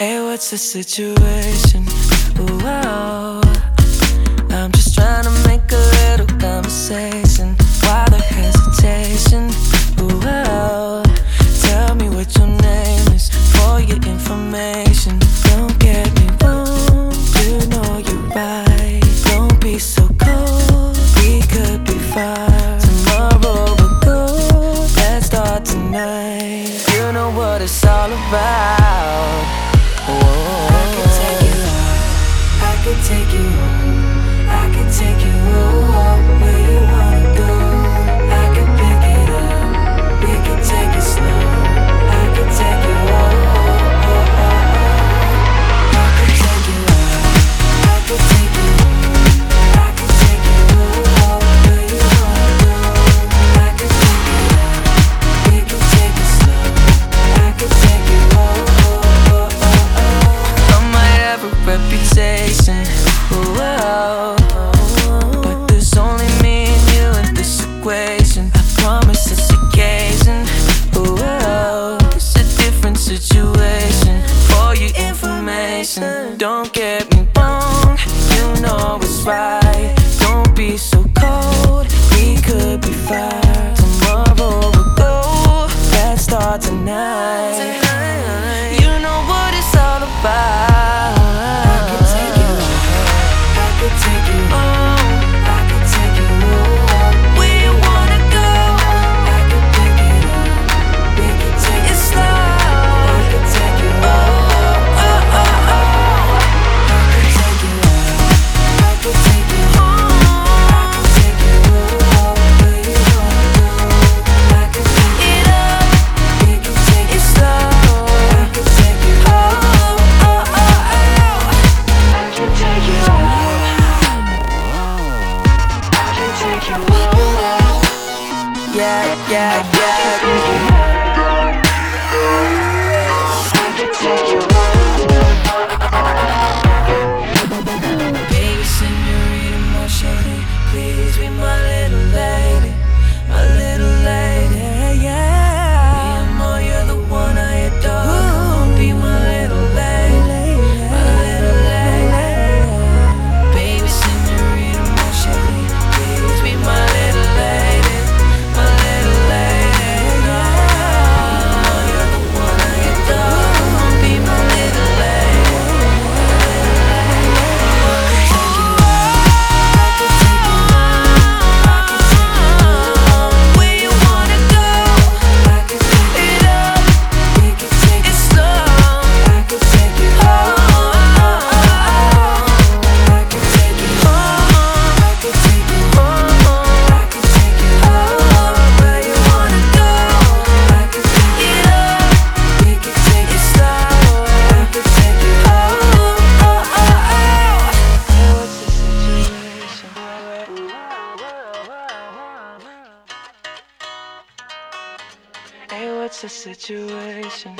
Hey, what's the situation? Whoa, I'm just trying to make a little conversation. Why the hesitation? Whoa, tell me what your name is for your information. Don't get me wrong, you know you're right. Don't be so cold, we could be fine. Tomorrow we'll go, let's start tonight. You know what it's all about. I could take you home. don't get me wrong, you know it's right. Don't be so yeah, yeah, yeah. What's the situation?